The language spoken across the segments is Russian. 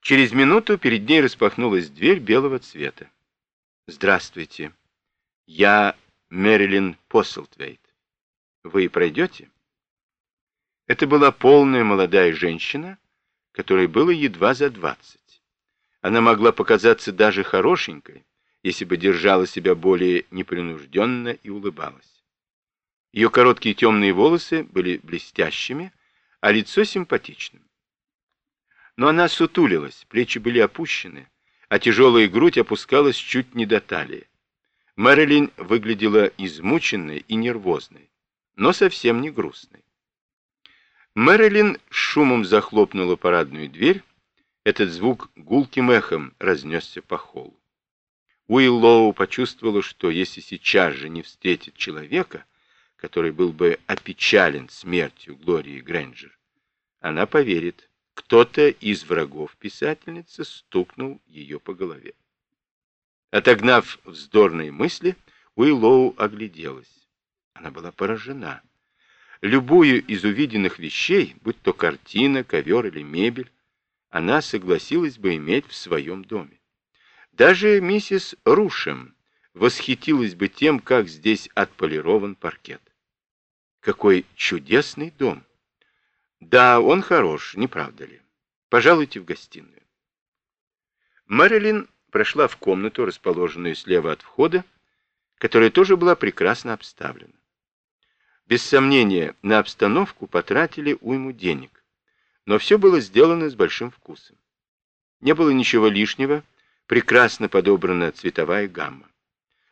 Через минуту перед ней распахнулась дверь белого цвета. «Здравствуйте. Я Мэрилин Посселтвейт. Вы пройдете?» Это была полная молодая женщина, которой было едва за двадцать. Она могла показаться даже хорошенькой, если бы держала себя более непринужденно и улыбалась. Ее короткие темные волосы были блестящими, а лицо симпатичным. Но она сутулилась, плечи были опущены, а тяжелая грудь опускалась чуть не до талии. Мэрилин выглядела измученной и нервозной, но совсем не грустной. Мэрилин шумом захлопнула парадную дверь. Этот звук гулким эхом разнесся по холлу. Уиллоу почувствовала, что если сейчас же не встретит человека, который был бы опечален смертью Глории Грэнджер, она поверит, кто-то из врагов писательницы стукнул ее по голове. Отогнав вздорные мысли, Уиллоу огляделась. Она была поражена. Любую из увиденных вещей, будь то картина, ковер или мебель, она согласилась бы иметь в своем доме. Даже миссис Рушем восхитилась бы тем, как здесь отполирован паркет. Какой чудесный дом! Да, он хорош, не правда ли? Пожалуйте в гостиную. Мэрилин прошла в комнату, расположенную слева от входа, которая тоже была прекрасно обставлена. Без сомнения, на обстановку потратили уйму денег, но все было сделано с большим вкусом. Не было ничего лишнего, прекрасно подобрана цветовая гамма.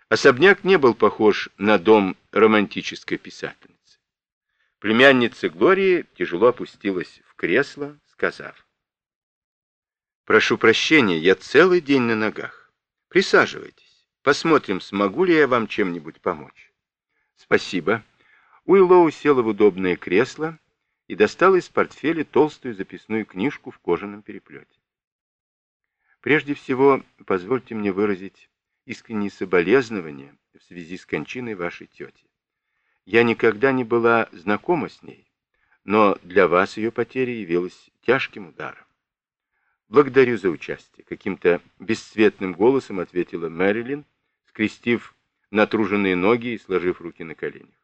Особняк не был похож на дом романтической писательницы. Племянница Глории тяжело опустилась в кресло, сказав. «Прошу прощения, я целый день на ногах. Присаживайтесь. Посмотрим, смогу ли я вам чем-нибудь помочь». «Спасибо». Уиллоу села в удобное кресло и достала из портфеля толстую записную книжку в кожаном переплете. «Прежде всего, позвольте мне выразить искренние соболезнования в связи с кончиной вашей тети. Я никогда не была знакома с ней, но для вас ее потеря явилась тяжким ударом. Благодарю за участие, каким-то бесцветным голосом ответила Мэрилин, скрестив натруженные ноги и сложив руки на коленях.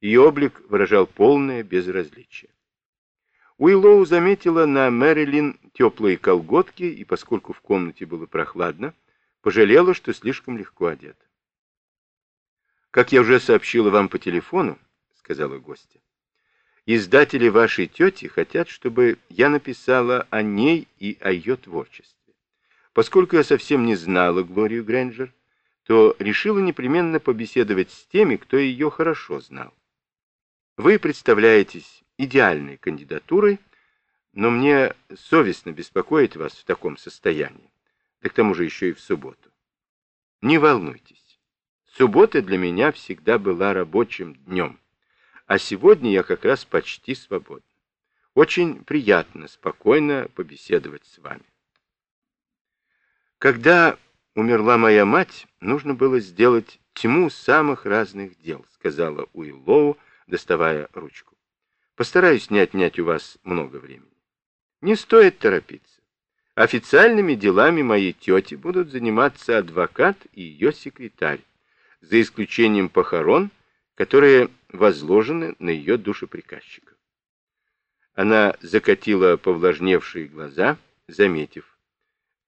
Ее облик выражал полное безразличие. Уиллоу заметила на Мэрилин теплые колготки, и поскольку в комнате было прохладно, пожалела, что слишком легко одета. «Как я уже сообщила вам по телефону, — сказала гостья, — издатели вашей тети хотят, чтобы я написала о ней и о ее творчестве. Поскольку я совсем не знала Глорию Грэнджер, то решила непременно побеседовать с теми, кто ее хорошо знал. Вы представляетесь идеальной кандидатурой, но мне совестно беспокоить вас в таком состоянии, да к тому же еще и в субботу. Не волнуйтесь. Суббота для меня всегда была рабочим днем, а сегодня я как раз почти свободна. Очень приятно спокойно побеседовать с вами. Когда умерла моя мать, нужно было сделать тьму самых разных дел, сказала Уиллоу, доставая ручку. Постараюсь не отнять у вас много времени. Не стоит торопиться. Официальными делами моей тети будут заниматься адвокат и ее секретарь за исключением похорон, которые возложены на ее душеприказчика. Она закатила повлажневшие глаза, заметив.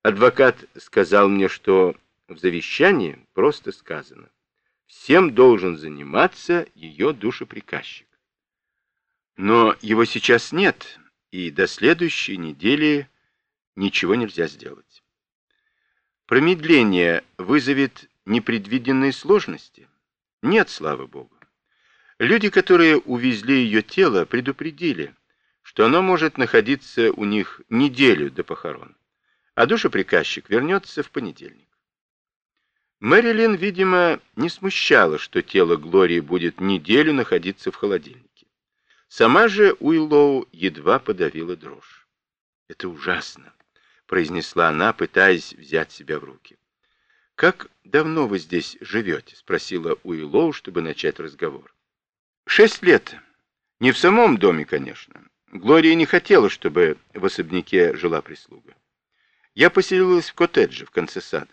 Адвокат сказал мне, что в завещании просто сказано, всем должен заниматься ее душеприказчик. Но его сейчас нет, и до следующей недели ничего нельзя сделать. Промедление вызовет непредвиденные сложности? Нет, слава Богу. Люди, которые увезли ее тело, предупредили, что оно может находиться у них неделю до похорон, а душеприказчик вернется в понедельник. Мэрилин, видимо, не смущала, что тело Глории будет неделю находиться в холодильнике. Сама же Уиллоу едва подавила дрожь. «Это ужасно», — произнесла она, пытаясь взять себя в руки. «Как давно вы здесь живете?» — спросила Уиллоу, чтобы начать разговор. «Шесть лет. Не в самом доме, конечно. Глория не хотела, чтобы в особняке жила прислуга. Я поселилась в коттедже в конце сада.